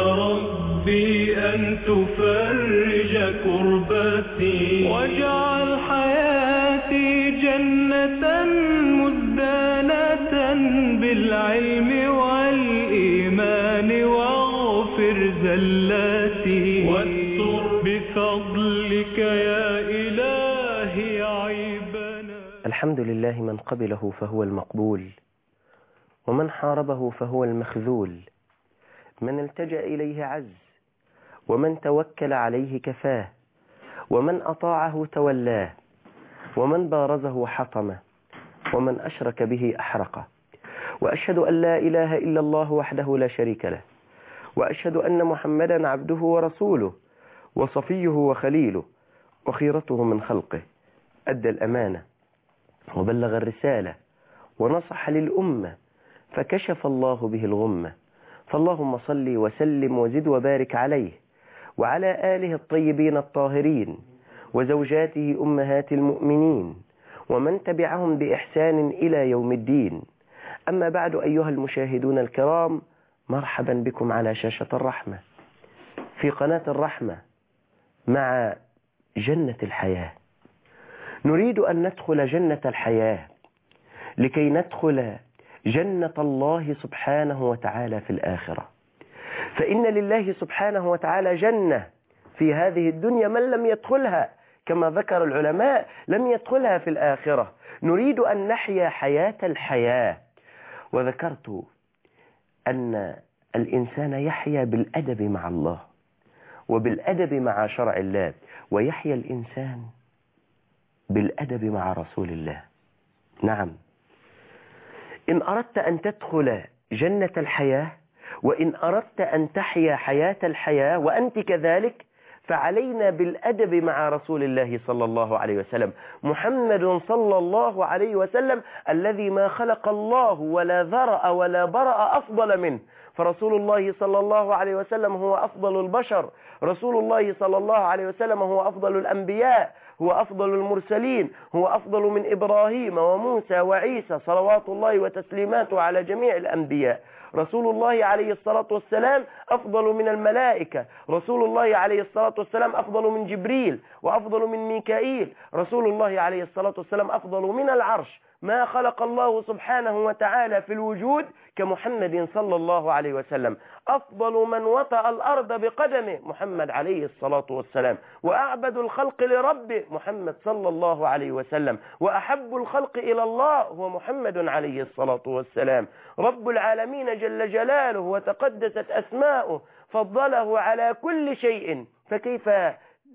ربي أن تفرج كربتي واجعل حياتي جنة مزدانة بالعلم والإيمان واغفر زلاتي واستر بفضلك يا إلهي عيبنا. الحمد لله من قبله فهو المقبول ومن حاربه فهو المخذول. من التجأ إليه عز ومن توكل عليه كفاه ومن أطاعه تولاه ومن بارزه حطمه ومن أشرك به أحرقه. وأشهد أن لا إله إلا الله وحده لا شريك له وأشهد أن محمدا عبده ورسوله وصفيه وخليله وخيرته من خلقه. أدى الأمانة وبلغ الرسالة ونصح للأمة فكشف الله به الغمة. فاللهم صل وسلم وزد وبارك عليه وعلى آله الطيبين الطاهرين وزوجاته أمهات المؤمنين ومن تبعهم بإحسان إلى يوم الدين. أما بعد أيها المشاهدون الكرام مرحبا بكم على شاشة الرحمة. في قناة الرحمة مع جنة الحياة. نريد أن ندخل جنة الحياة لكي ندخل جنة الله سبحانه وتعالى في الآخرة. فإن لله سبحانه وتعالى جنة في هذه الدنيا من لم يدخلها كما ذكر العلماء لم يدخلها في الآخرة. نريد أن نحيا حياة الحياة. وذكرت أن الإنسان يحيا بالأدب مع الله وبالأدب مع شرع الله ويحيا الإنسان بالأدب مع رسول الله. نعم. إن أردت أن تدخل جنة الحياة وإن أردت أن تحيا حياة الحياة وأنت كذلك فعلينا بالأدب مع رسول الله صلى الله عليه وسلم. محمد صلى الله عليه وسلم الذي ما خلق الله ولا ذرأ ولا برأ أفضل منه. فرسول الله صلى الله عليه وسلم هو أفضل البشر. رسول الله صلى الله عليه وسلم هو أفضل الأنبياء. هو أفضل المرسلين هو أفضل من إبراهيم وموسى وعيسى صلوات الله وتسليماته على جميع الأنبياء. رسول الله عليه الصلاة والسلام أفضل من الملائكة. رسول الله عليه الصلاة والسلام أفضل من جبريل وأفضل من ميكائيل. رسول الله عليه الصلاة والسلام أفضل من العرش. ما خلق الله سبحانه وتعالى في الوجود كمحمد صلى الله عليه وسلم. أفضل من وطأ الأرض بقدمه محمد عليه الصلاة والسلام. وأعبد الخلق لربه محمد صلى الله عليه وسلم. وأحب الخلق إلى الله هو محمد عليه الصلاة والسلام. رب العالمين جل جلاله وتقدست أسماؤه فضله على كل شيء فكيف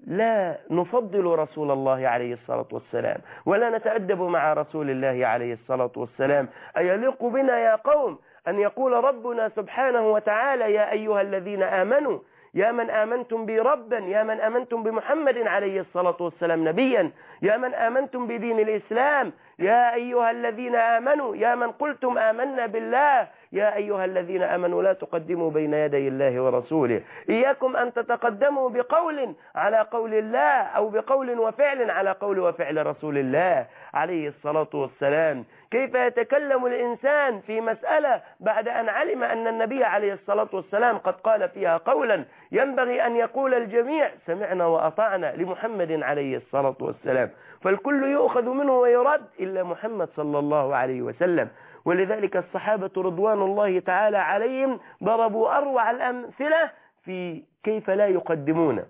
لا نفضل رسول الله عليه الصلاة والسلام ولا نتأدب مع رسول الله عليه الصلاة والسلام؟ أيليق بنا يا قوم أن يقول ربنا سبحانه وتعالى يا أيها الذين آمنوا يا من آمنتم بي ربا يا من آمنتم بمحمد عليه الصلاة والسلام نبيا يا من آمنتم بدين الإسلام يا أيها الذين آمنوا يا من قلتم آمنا بالله يا أيها الذين آمنوا لا تقدموا بين يدي الله ورسوله. إياكم أن تتقدموا بقول على قول الله أو بقول وفعل على قول وفعل رسول الله عليه الصلاة والسلام. كيف يتكلم الإنسان في مسألة بعد أن علم أن النبي عليه الصلاة والسلام قد قال فيها قولا ينبغي أن يقول الجميع سمعنا وأطعنا لمحمد عليه الصلاة والسلام. فالكل يؤخذ منه ويرد إلا محمد صلى الله عليه وسلم. ولذلك الصحابة رضوان الله تعالى عليهم ضربوا أروع الأمثلة في كيف لا يقدمون.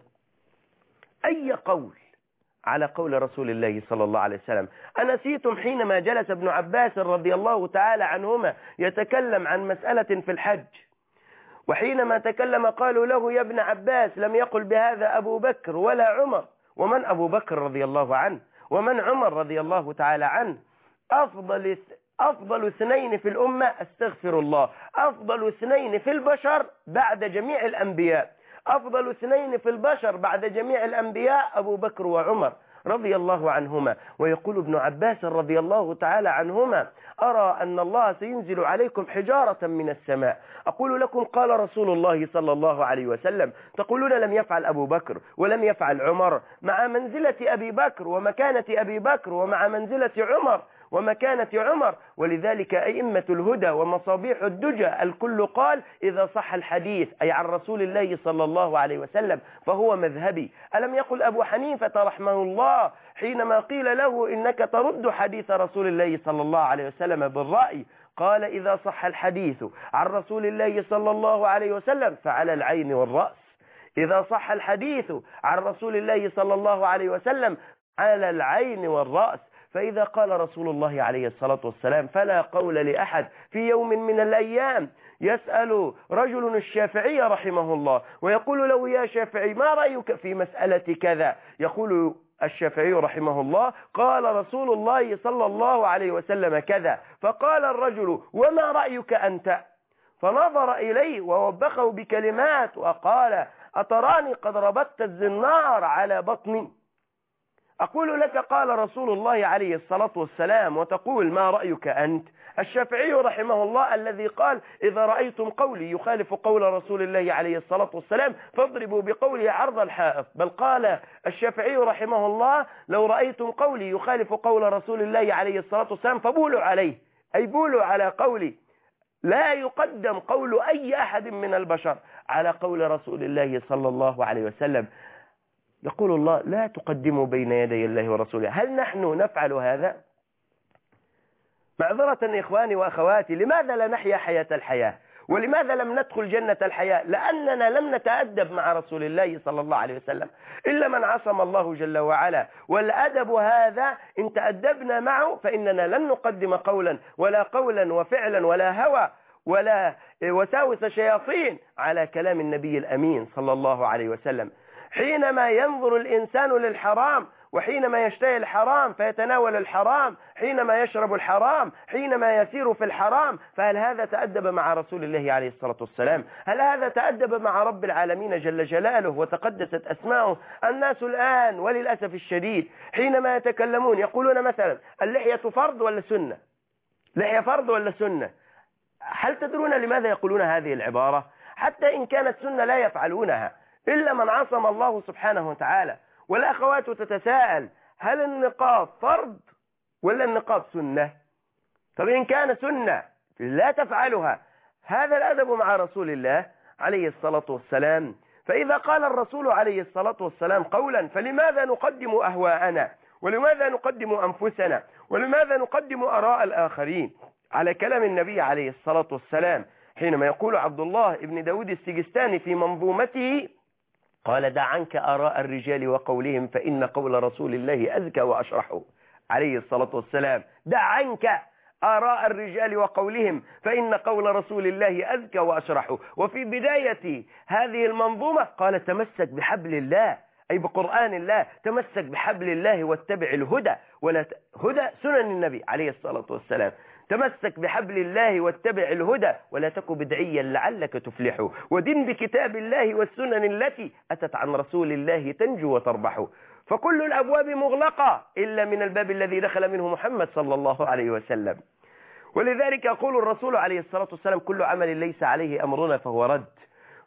أي قول على قول رسول الله صلى الله عليه وسلم؟ أنسيتم حينما جلس ابن عباس رضي الله تعالى عنهما يتكلم عن مسألة في الحج. وحينما تكلم قالوا له يا ابن عباس لم يقل بهذا أبو بكر ولا عمر. ومن أبو بكر رضي الله عنه؟ ومن عمر رضي الله تعالى عنه؟ أفضل أفضل اثنين في الأمة أستغفر الله. أفضل اثنين في البشر بعد جميع الأنبياء. أفضل اثنين في البشر بعد جميع الأنبياء أبو بكر وعمر. رضي الله عنهما. ويقول ابن عباس رضي الله تعالى عنهما أرى أن الله سينزل عليكم حجارة من السماء. أقول لكم قال رسول الله صلى الله عليه وسلم تقولون لم يفعل أبو بكر ولم يفعل عمر مع منزلة أبي بكر ومكانة أبي بكر ومع منزلة عمر ومكانة عمر. ولذلك أئمة الهدى ومصابيح الدجى الكل قال إذا صح الحديث أي عن رسول الله صلى الله عليه وسلم فهو مذهبي. ألم يقل أبو حنيفة رحمه الله حينما قيل له إنك ترد حديث رسول الله صلى الله عليه وسلم بالرأي؟ قال إذا صح الحديث عن رسول الله صلى الله عليه وسلم فعلى العين والرأس. إذا صح الحديث عن رسول الله صلى الله عليه وسلم على العين والرأس. فإذا قال رسول الله عليه الصلاة والسلام فلا قول لأحد في يوم من الأيام يسأل رجل الشافعي رحمه الله ويقول له يا شافعي ما رأيك في مسألة كذا؟ يقول الشافعي رحمه الله قال رسول الله صلى الله عليه وسلم كذا فقال الرجل وما رأيك أنت؟ فنظر إليه ووبخه بكلمات وقال أتراني قد ربطت الزنار على بطني؟ أقول لك قال رسول الله عليه الصلاة والسلام وتقول ما رأيك أنت؟ الشافعي رحمه الله الذي قال إذا رأيتم قولي يخالف قول رسول الله عليه الصلاة والسلام فاضربوا بقوله عرض الحائط. بل قال الشافعي رحمه الله لو رأيتم قولي يخالف قول رسول الله عليه الصلاة والسلام فبولوا عليه. أي بولوا على قولي. لا يقدم قول أي أحد من البشر على قول رسول الله صلى الله عليه وسلم. يقول الله لا تقدموا بين يدي الله ورسوله. هل نحن نفعل هذا؟ معذرة إخواني وأخواتي لماذا لا نحيا حياة الحياة؟ ولماذا لم ندخل جنة الحياة؟ لأننا لم نتأدب مع رسول الله صلى الله عليه وسلم إلا من عصم الله جل وعلا. والأدب هذا إن تأدبنا معه فإننا لن نقدم قولا ولا قولا وفعلا ولا هوى ولا وساوس شياطين على كلام النبي الأمين صلى الله عليه وسلم. حينما ينظر الإنسان للحرام وحينما يشتهي الحرام فيتناول الحرام حينما يشرب الحرام حينما يسير في الحرام فهل هذا تأدب مع رسول الله عليه الصلاة والسلام؟ هل هذا تأدب مع رب العالمين جل جلاله وتقدست أسماؤه؟ الناس الآن وللأسف الشديد حينما يتكلمون يقولون مثلا اللحية فرض ولا سنة؟ لحية فرض ولا سنة؟ هل تدرون لماذا يقولون هذه العبارة؟ حتى إن كانت سنة لا يفعلونها. إلا من عصم الله سبحانه وتعالى. والأخوات تتساءل هل النقاب فرض ولا النقاب سنة؟ طب إن كان سنة لا تفعلها. هذا الأدب مع رسول الله عليه الصلاة والسلام. فإذا قال الرسول عليه الصلاة والسلام قولا فلماذا نقدم أهواءنا؟ ولماذا نقدم أنفسنا؟ ولماذا نقدم أراء الآخرين؟ على كلام النبي عليه الصلاة والسلام حينما يقول عبد الله ابن داود السجستاني في منظومته قال دع عنك آراء الرجال وقولهم فإن قول رسول الله أذكى وأشرح. عليه الصلاة والسلام. دع عنك آراء الرجال وقولهم فإن قول رسول الله أذكى وأشرح. وفي بداية هذه المنظومة قال تمسك بحبل الله. أي بقرآن الله. تمسك بحبل الله واتبع الهدى. ولا ت... هدى سنن النبي. عليه الصلاة والسلام. تمسك بحبل الله واتبع الهدى ولا تك بدعيا لعلك تفلح. ودن بكتاب الله والسنن التي أتت عن رسول الله تنجو وتربح. فكل الأبواب مغلقة إلا من الباب الذي دخل منه محمد صلى الله عليه وسلم. ولذلك يقول الرسول عليه الصلاة والسلام كل عمل ليس عليه أمرنا فهو رد.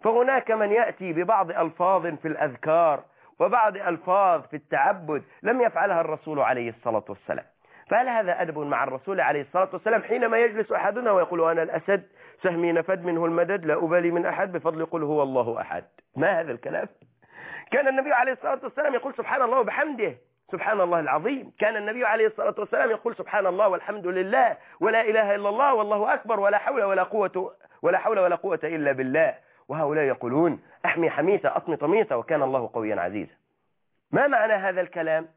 فهناك من يأتي ببعض ألفاظ في الأذكار وبعض ألفاظ في التعبد لم يفعلها الرسول عليه الصلاة والسلام. فهل هذا أدب مع الرسول عليه الصلاة والسلام حينما يجلس أحدنا ويقول أنا الأسد سهمي نفد منه المدد لا أبالي من أحد بفضل قل هو الله أحد. ما هذا الكلام؟ كان النبي عليه الصلاة والسلام يقول سبحان الله وبحمده. سبحان الله العظيم. كان النبي عليه الصلاة والسلام يقول سبحان الله والحمد لله ولا إله إلا الله والله أكبر ولا حول ولا قوة ولا حول ولا قوة إلا بالله. وهؤلاء يقولون أحمي حميثة أطمي طميثة وكان الله قويا عزيزا. ما معنى هذا الكلام؟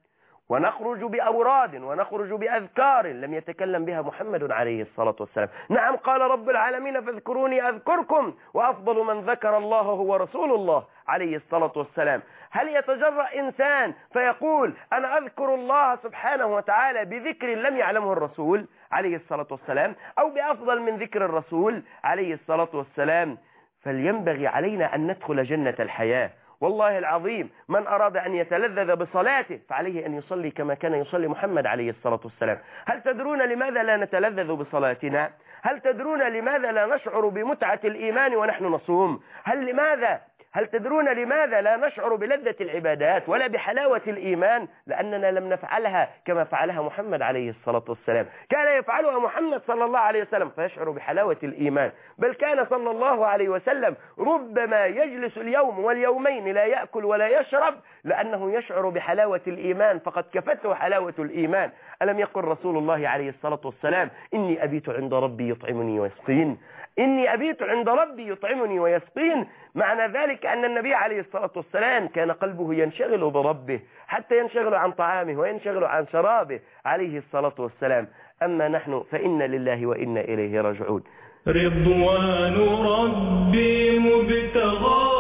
ونخرج بأوراد ونخرج بأذكار لم يتكلم بها محمد عليه الصلاة والسلام. نعم قال رب العالمين فاذكروني أذكركم وأفضل من ذكر الله هو رسول الله عليه الصلاة والسلام. هل يتجرأ إنسان فيقول أنا أذكر الله سبحانه وتعالى بذكر لم يعلمه الرسول عليه الصلاة والسلام أو بأفضل من ذكر الرسول عليه الصلاة والسلام؟ فلينبغي علينا أن ندخل جنة الحياة والله العظيم من أراد أن يتلذذ بصلاته فعليه أن يصلي كما كان يصلي محمد عليه الصلاة والسلام. هل تدرون لماذا لا نتلذذ بصلاتنا؟ هل تدرون لماذا لا نشعر بمتعة الإيمان ونحن نصوم؟ هل لماذا هل تدرون لماذا لا نشعر بلذة العبادات ولا بحلاوة الإيمان؟ لأننا لم نفعلها كما فعلها محمد عليه الصلاة والسلام. كان يفعلها محمد صلى الله عليه وسلم فيشعر بحلاوة الإيمان. بل كان صلى الله عليه وسلم ربما يجلس اليوم واليومين لا يأكل ولا يشرب لأنه يشعر بحلاوة الإيمان فقد كفته حلاوة الإيمان. ألم يقل رسول الله عليه الصلاة والسلام إني أبيت عند ربي يطعمني ويسقين. إني أبيت عند ربي يطعمني ويسقين. معنى ذلك أن النبي عليه الصلاة والسلام كان قلبه ينشغل بربه حتى ينشغل عن طعامه وينشغل عن شرابه عليه الصلاة والسلام. أما نحن فإن لله وإنا إليه راجعون. رضوان ربي مبتغاي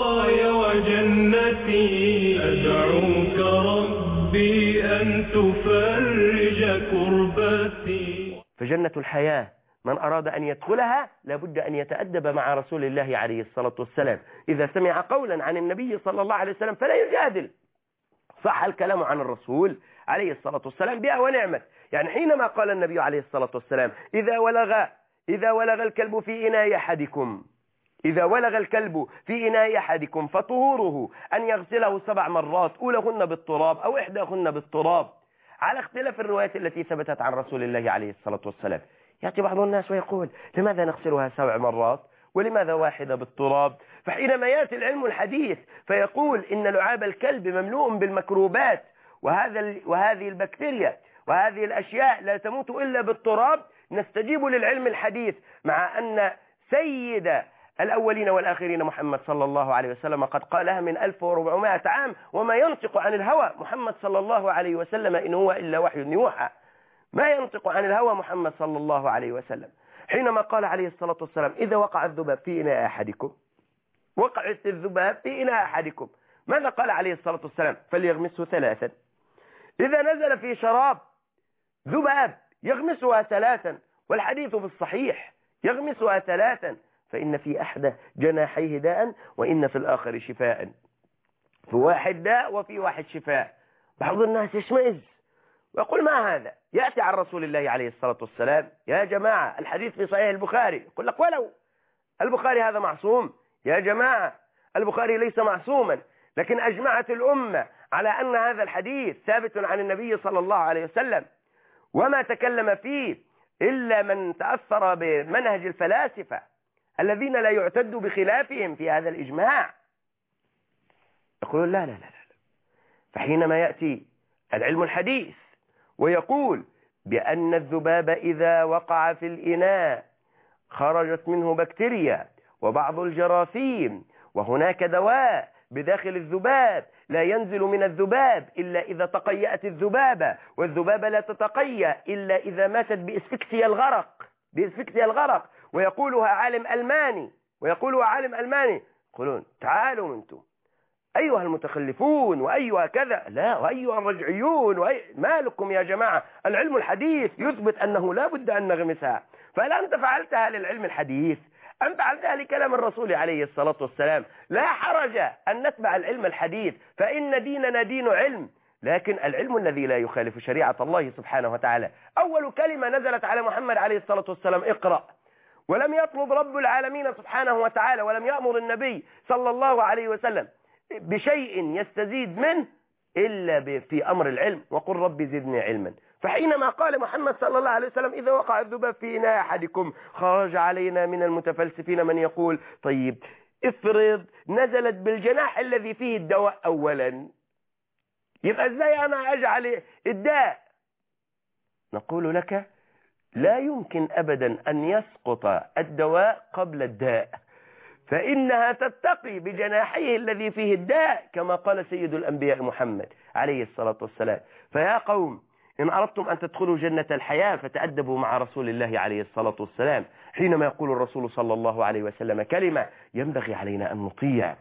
وجنتي. أدعوك ربي أن تفرج كربتي. فجنة الحياة من أراد أن يدخلها لابد أن يتأدب مع رسول الله عليه الصلاة والسلام. إذا سمع قولا عن النبي صلى الله عليه وسلم فلا يجادل. صح الكلام عن الرسول عليه الصلاة والسلام بها ونعمت. يعني حينما قال النبي عليه الصلاة والسلام إذا ولغ إذا ولغ الكلب في إناء أحدكم إذا ولغ الكلب في إناء أحدكم فطهوره أن يغسله سبع مرات أولهن بالتراب أو إحداهن بالتراب. على اختلاف الروايات التي ثبتت عن رسول الله عليه الصلاة والسلام. يأتي بعض الناس ويقول لماذا نغسلها سبع مرات؟ ولماذا واحدة بالتراب؟ فحينما يأتي العلم الحديث فيقول إن لعاب الكلب مملوء بالمكروبات وهذا وهذه البكتيريا وهذه الأشياء لا تموت إلا بالتراب. نستجيب للعلم الحديث مع أن سيد الأولين والآخرين محمد صلى الله عليه وسلم قد قالها من 1400 عام وما ينطق عن الهوى محمد صلى الله عليه وسلم إن هو إلا وحي يوحى. ما ينطق عن الهوى محمد صلى الله عليه وسلم. حينما قال عليه الصلاة والسلام إذا وقع الذباب في إناء أحدكم. وقعت الذباب في إناء أحدكم. ماذا قال عليه الصلاة والسلام؟ فليغمسه ثلاثا. إذا نزل في شراب ذباب يغمسها ثلاثا. والحديث في الصحيح يغمسها ثلاثا. فإن في أحد جناحيه داء وإن في الآخر شفاء. في واحد داء وفي واحد شفاء. بعض الناس يشمئز. ويقول ما هذا؟ يأتي عن رسول الله عليه الصلاة والسلام يا جماعة الحديث في صحيح البخاري. يقول لك ولو. البخاري هذا معصوم. يا جماعة البخاري ليس معصوما. لكن أجمعت الأمة على أن هذا الحديث ثابت عن النبي صلى الله عليه وسلم. وما تكلم فيه إلا من تأثر بمنهج الفلاسفة الذين لا يعتد بخلافهم في هذا الإجماع. يقولون لا لا لا لا فحينما يأتي العلم الحديث ويقول بأن الذباب إذا وقع في الإناء خرجت منه بكتيريا وبعض الجراثيم وهناك دواء بداخل الذباب لا ينزل من الذباب إلا إذا تقيأت الذبابة والذبابة لا تتقيأ إلا إذا ماتت بإسفكسيا الغرق بإسفكسيا الغرق. ويقولها عالم ألماني ويقولها عالم ألماني. يقولون تعالوا أنتم. أيها المتخلفون وأيها كذا. لا وأيها الرجعيون وأي... ما لكم يا جماعة؟ العلم الحديث يثبت أنه لا بد أن نغمسها. فهل أنت فعلتها للعلم الحديث. أم فعلتها لكلام الرسول عليه الصلاة والسلام. لا حرج أن نتبع العلم الحديث فإن ديننا دين علم. لكن العلم الذي لا يخالف شريعة الله سبحانه وتعالى. أول كلمة نزلت على محمد عليه الصلاة والسلام اقرأ. ولم يطلب رب العالمين سبحانه وتعالى ولم يأمر النبي صلى الله عليه وسلم بشيء يستزيد منه إلا في أمر العلم. وقل رب زدني علما. فحينما قال محمد صلى الله عليه وسلم إذا وقع الذباب في إناء أحدكم خرج علينا من المتفلسفين من يقول طيب افرض نزلت بالجناح الذي فيه الدواء أولا. يبقى إزاي أنا أجعل الداء؟ نقول لك لا يمكن أبدا أن يسقط الدواء قبل الداء فإنها تتقي بجناحيه الذي فيه الداء كما قال سيد الأنبياء محمد عليه الصلاة والسلام. فيا قوم إن أردتم أن تدخلوا جنة الحياة فتأدبوا مع رسول الله عليه الصلاة والسلام حينما يقول الرسول صلى الله عليه وسلم كلمة ينبغي علينا أن نطيع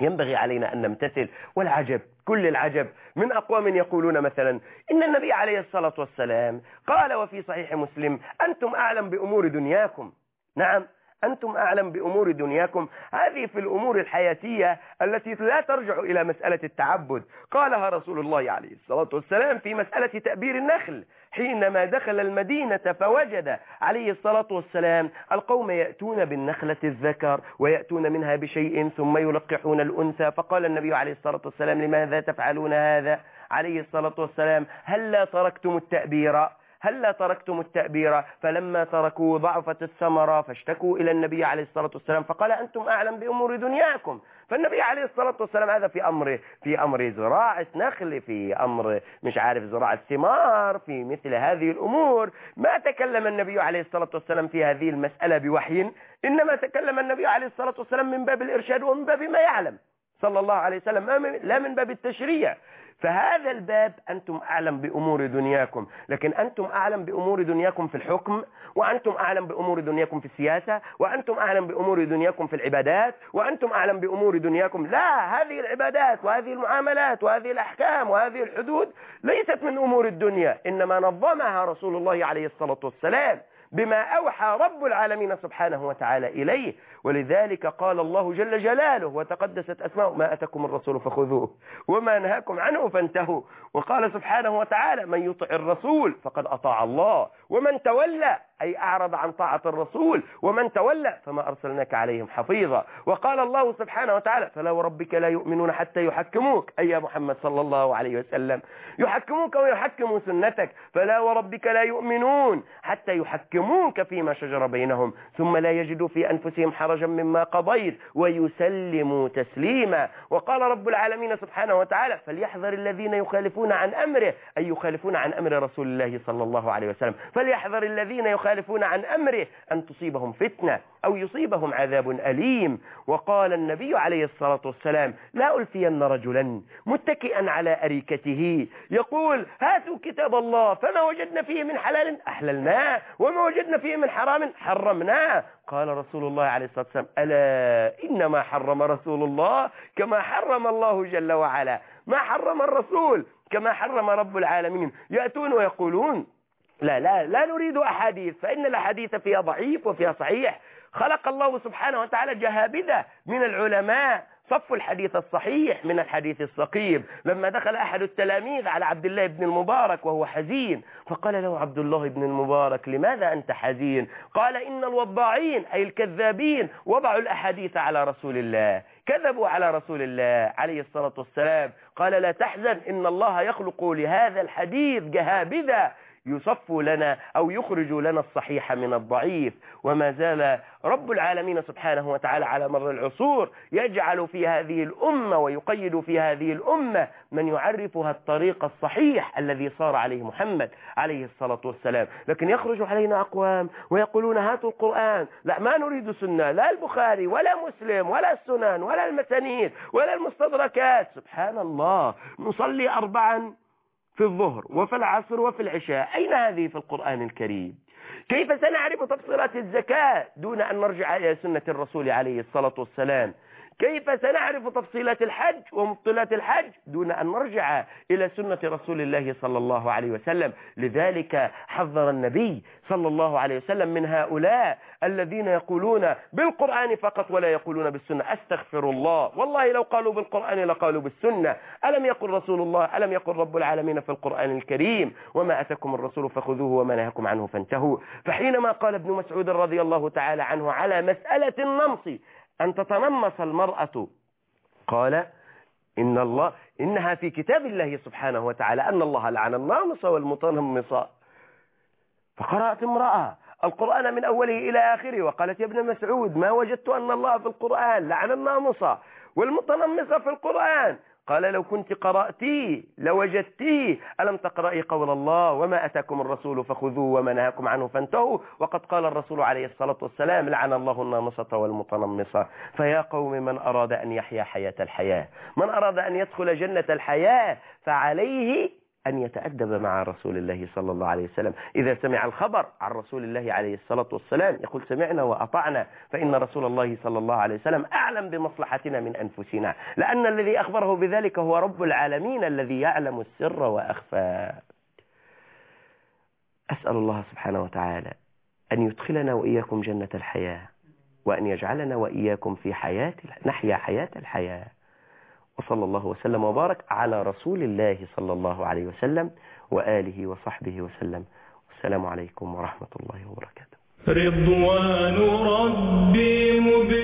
ينبغي علينا أن نمتثل والعجب كل العجب. من أقوام يقولون مثلا إن النبي عليه الصلاة والسلام قال وفي صحيح مسلم أنتم أعلم بأمور دنياكم. نعم. أنتم أعلم بأمور دنياكم. هذه في الأمور الحياتية التي لا ترجع إلى مسألة التعبد. قالها رسول الله عليه الصلاة والسلام في مسألة تأبير النخل. حينما دخل المدينة فوجد عليه الصلاة والسلام القوم يأتون بالنخلة الذكر ويأتون منها بشيء ثم يلقحون الأنثى. فقال النبي عليه الصلاة والسلام لماذا تفعلون هذا؟ عليه الصلاة والسلام هل لا تركتم التأبير؟ هلا تركتم التأبير؟ فلما تركوا ضعفت الثمرة فاشتكوا إلى النبي عليه الصلاة والسلام فقال أنتم أعلم بأمور دنياكم. فالنبي عليه الصلاة والسلام هذا في أمر في أمر زراعة نخل في أمر مش عارف زراعة ثمار في مثل هذه الأمور. ما تكلم النبي عليه الصلاة والسلام في هذه المسألة بوحي إنما تكلم النبي عليه الصلاة والسلام من باب الإرشاد ومن باب ما يعلم. صلى الله عليه وسلم لا من باب التشريع. فهذا الباب أنتم أعلم بأمور دنياكم. لكن أنتم أعلم بأمور دنياكم في الحكم وأنتم أعلم بأمور دنياكم في السياسة وأنتم أعلم بأمور دنياكم في العبادات وأنتم أعلم بأمور دنياكم. لا هذه العبادات وهذه المعاملات وهذه الأحكام وهذه الحدود ليست من أمور الدنيا. إنما نظمها رسول الله عليه الصلاة والسلام بما أوحى رب العالمين سبحانه وتعالى إليه. ولذلك قال الله جل جلاله وتقدست أسماء ما أتكم الرسول فخذوه وما نهاكم عنه فانتهوا. وقال سبحانه وتعالى من يطع الرسول فقد أطاع الله ومن تولى أي أعرض عن طاعة الرسول ومن تولى فما أرسلناك عليهم حفيظا. وقال الله سبحانه وتعالى فلا وربك لا يؤمنون حتى يحكموك. أي يا محمد صلى الله عليه وسلم يحكموك ويحكموا سنتك فلا وربك لا يؤمنون حتى يحكموك فيما شجر بينهم ثم لا يجدوا في أنفسهم حرجا مما قضيت ويسلموا تسليما. وقال رب العالمين سبحانه وتعالى فليحذر الذين يخالفون عن أمره أي يخالفون عن أمر رسول الله صلى الله عليه وسلم. فليحذر الذين يخالفون عن أمره أن تصيبهم فتنة. أو يصيبهم عذاب أليم. وقال النبي عليه الصلاة والسلام لا ألفين رجلا متكئا على أريكته. يقول هاتوا كتاب الله فما وجدنا فيه من حلال؟ أحللناه. وما وجدنا فيه من حرام؟ حرمناه. قال رسول الله عليه الصلاة والسلام ألا إنما حرم رسول الله كما حرم الله جل وعلا. ما حرم الرسول كما حرم رب العالمين. يأتون ويقولون لا لا لا نريد أحاديث فإن الأحاديث فيها ضعيف وفيها صحيح. خلق الله سبحانه وتعالى جهابذة من العلماء. صف الحديث الصحيح من الحديث السقيم لما دخل أحد التلاميذ على عبد الله بن المبارك وهو حزين فقال له عبد الله بن المبارك لماذا أنت حزين؟ قال إن الوضاعين أي الكذابين وضعوا الأحاديث على رسول الله. كذبوا على رسول الله عليه الصلاة والسلام. قال لا تحزن إن الله يخلق لهذا الحديث جهابذة يصف لنا أو يخرج لنا الصحيح من الضعيف. وما زال رب العالمين سبحانه وتعالى على مر العصور يجعل في هذه الأمة ويقيد في هذه الأمة من يعرفها الطريق الصحيح الذي صار عليه محمد عليه الصلاة والسلام. لكن يخرج علينا أقوام ويقولون هاتوا القرآن. لا ما نريد سنة لا البخاري ولا مسلم ولا السنن ولا المسانيد ولا المستدركات. سبحان الله. نصلي أربعا في الظهر وفي العصر وفي العشاء. أين هذه في القرآن الكريم؟ كيف سنعرف تفصيلات الزكاة دون أن نرجع إلى سنة الرسول عليه الصلاة والسلام؟ كيف سنعرف تفصيلات الحج ومبطلات الحج دون أن نرجع إلى سنة رسول الله صلى الله عليه وسلم؟ لذلك حذر النبي صلى الله عليه وسلم من هؤلاء الذين يقولون بالقرآن فقط ولا يقولون بالسنة. أستغفر الله. والله لو قالوا بالقرآن لقالوا بالسنة. ألم يقل رسول الله؟ ألم يقل رب العالمين في القرآن الكريم؟ وما أتكم الرسول فخذوه وما نهاكم عنه فانتهوا. فحينما قال ابن مسعود رضي الله تعالى عنه على مسألة النمص أن تتنمص المرأة. قال إن الله إنها في كتاب الله سبحانه وتعالى أن الله لعن النامص والمتنمص. فقرأت امرأة القرآن من أوله إلى آخره وقالت يا ابن مسعود ما وجدت أن الله في القرآن لعن النامص والمتنمص في القرآن. قال لو كنت قرأتي لوجدتي. ألم تقرأي قول الله؟ وما أتاكم الرسول فخذوه وما نهاكم عنه فانتهوا. وقد قال الرسول عليه الصلاة والسلام لعن الله النامصة والمتنمصة. فيا قوم من أراد أن يحيا حياة الحياة؟ من أراد أن يدخل جنة الحياة فعليه أن يتأدب مع رسول الله صلى الله عليه وسلم. إذا سمع الخبر عن رسول الله عليه الصلاة والسلام يقول سمعنا وأطعنا فإن رسول الله صلى الله عليه وسلم أعلم بمصلحتنا من أنفسنا لأن الذي أخبره بذلك هو رب العالمين الذي يعلم السر وأخفى. أسأل الله سبحانه وتعالى أن يدخلنا وإياكم جنة الحياة وأن يجعلنا وإياكم في حياة نحيا حياة الحياة. وصلى الله وسلم وبارك على رسول الله صلى الله عليه وسلم وآله وصحبه وسلم. والسلام عليكم ورحمة الله وبركاته. رضوان ربي مبتغاي